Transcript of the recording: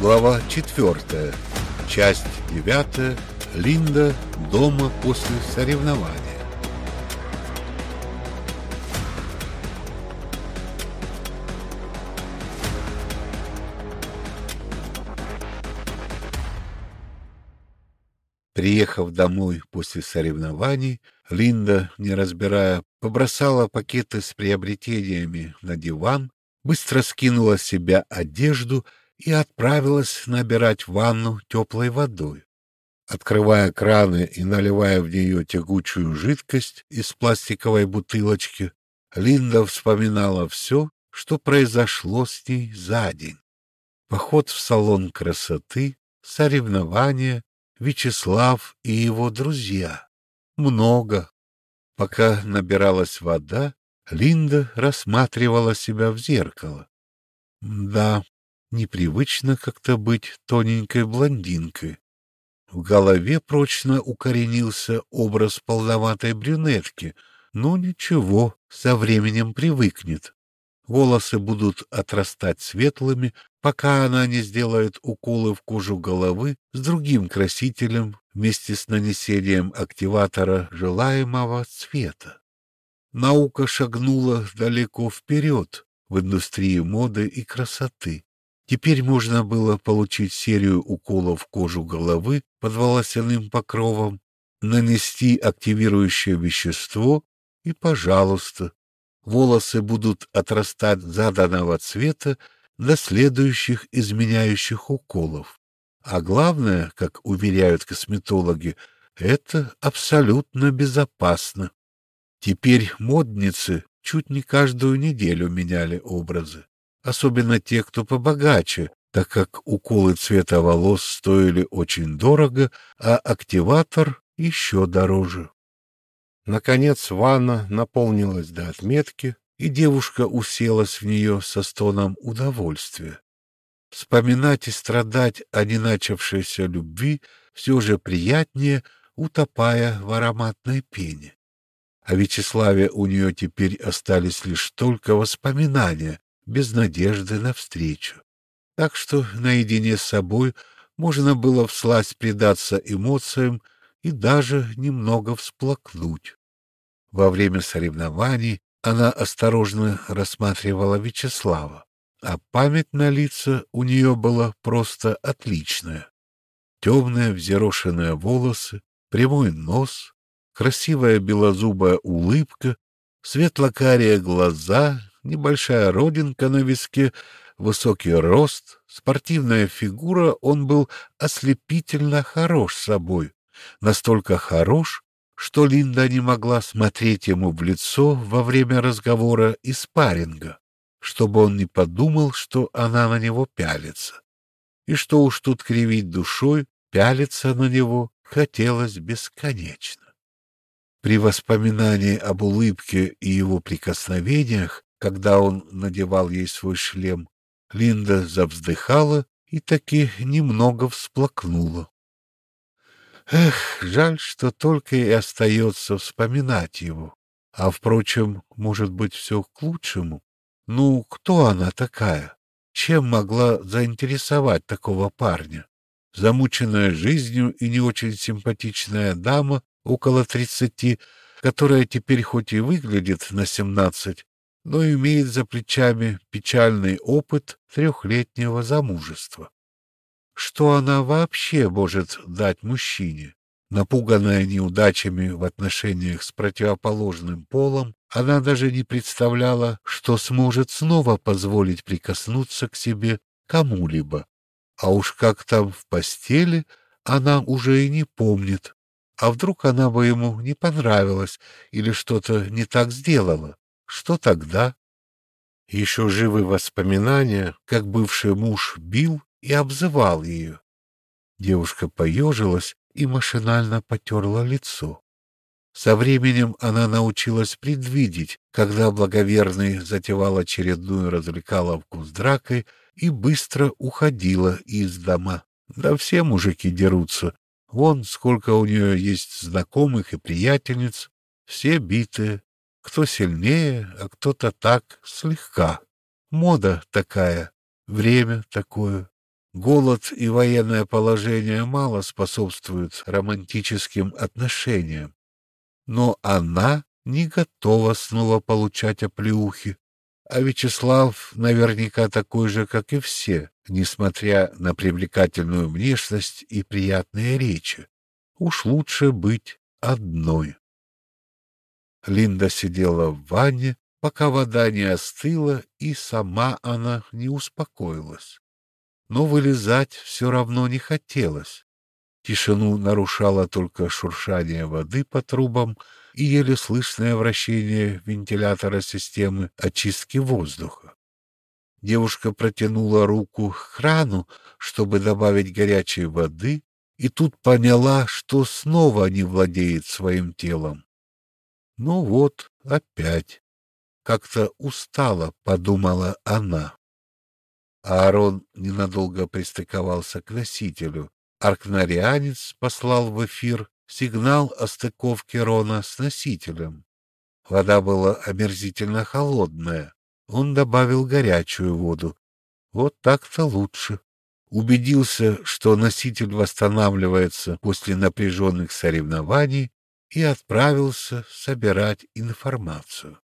Глава 4. Часть 9. Линда дома после соревнования. Приехав домой после соревнований, Линда, не разбирая, побросала пакеты с приобретениями на диван, быстро скинула с себя одежду и отправилась набирать ванну теплой водой. Открывая краны и наливая в нее тягучую жидкость из пластиковой бутылочки, Линда вспоминала все, что произошло с ней за день. Поход в салон красоты, соревнования, Вячеслав и его друзья. Много. Пока набиралась вода, Линда рассматривала себя в зеркало. Да, Непривычно как-то быть тоненькой блондинкой. В голове прочно укоренился образ полноватой брюнетки, но ничего, со временем привыкнет. Волосы будут отрастать светлыми, пока она не сделает уколы в кожу головы с другим красителем вместе с нанесением активатора желаемого цвета. Наука шагнула далеко вперед в индустрии моды и красоты. Теперь можно было получить серию уколов в кожу головы под волосяным покровом, нанести активирующее вещество и, пожалуйста, волосы будут отрастать заданного цвета до следующих изменяющих уколов. А главное, как уверяют косметологи, это абсолютно безопасно. Теперь модницы чуть не каждую неделю меняли образы особенно те, кто побогаче, так как уколы цвета волос стоили очень дорого, а активатор еще дороже. Наконец ванна наполнилась до отметки, и девушка уселась в нее со стоном удовольствия. Вспоминать и страдать о неначавшейся любви все же приятнее, утопая в ароматной пене. О Вячеславе у нее теперь остались лишь только воспоминания, без надежды на встречу. Так что наедине с собой можно было всласть предаться эмоциям и даже немного всплакнуть. Во время соревнований она осторожно рассматривала Вячеслава, а память на лица у нее была просто отличная. Темные взъерошенные волосы, прямой нос, красивая белозубая улыбка, светло-карие глаза небольшая родинка на виске, высокий рост, спортивная фигура, он был ослепительно хорош собой. Настолько хорош, что Линда не могла смотреть ему в лицо во время разговора и спарринга, чтобы он не подумал, что она на него пялится. И что уж тут кривить душой, пялиться на него хотелось бесконечно. При воспоминании об улыбке и его прикосновениях когда он надевал ей свой шлем, Линда завздыхала и таки немного всплакнула. Эх, жаль, что только и остается вспоминать его. А, впрочем, может быть, все к лучшему. Ну, кто она такая? Чем могла заинтересовать такого парня? Замученная жизнью и не очень симпатичная дама около тридцати, которая теперь хоть и выглядит на семнадцать, но имеет за плечами печальный опыт трехлетнего замужества. Что она вообще может дать мужчине? Напуганная неудачами в отношениях с противоположным полом, она даже не представляла, что сможет снова позволить прикоснуться к себе кому-либо. А уж как там в постели, она уже и не помнит. А вдруг она бы ему не понравилась или что-то не так сделала? Что тогда? Еще живы воспоминания, как бывший муж бил и обзывал ее. Девушка поежилась и машинально потерла лицо. Со временем она научилась предвидеть, когда благоверный затевал очередную развлекаловку с дракой и быстро уходила из дома. Да все мужики дерутся. Вон сколько у нее есть знакомых и приятельниц, все битые, кто сильнее, а кто-то так, слегка. Мода такая, время такое. Голод и военное положение мало способствуют романтическим отношениям. Но она не готова снова получать оплеухи. А Вячеслав наверняка такой же, как и все, несмотря на привлекательную внешность и приятные речи. Уж лучше быть одной. Линда сидела в ванне, пока вода не остыла, и сама она не успокоилась. Но вылезать все равно не хотелось. Тишину нарушало только шуршание воды по трубам и еле слышное вращение вентилятора системы очистки воздуха. Девушка протянула руку к крану, чтобы добавить горячей воды, и тут поняла, что снова не владеет своим телом. Ну вот, опять. Как-то устала, подумала она. Аарон ненадолго пристыковался к носителю. Аркнарианец послал в эфир сигнал о стыковке Рона с носителем. Вода была омерзительно холодная. Он добавил горячую воду. Вот так-то лучше. Убедился, что носитель восстанавливается после напряженных соревнований, и отправился собирать информацию.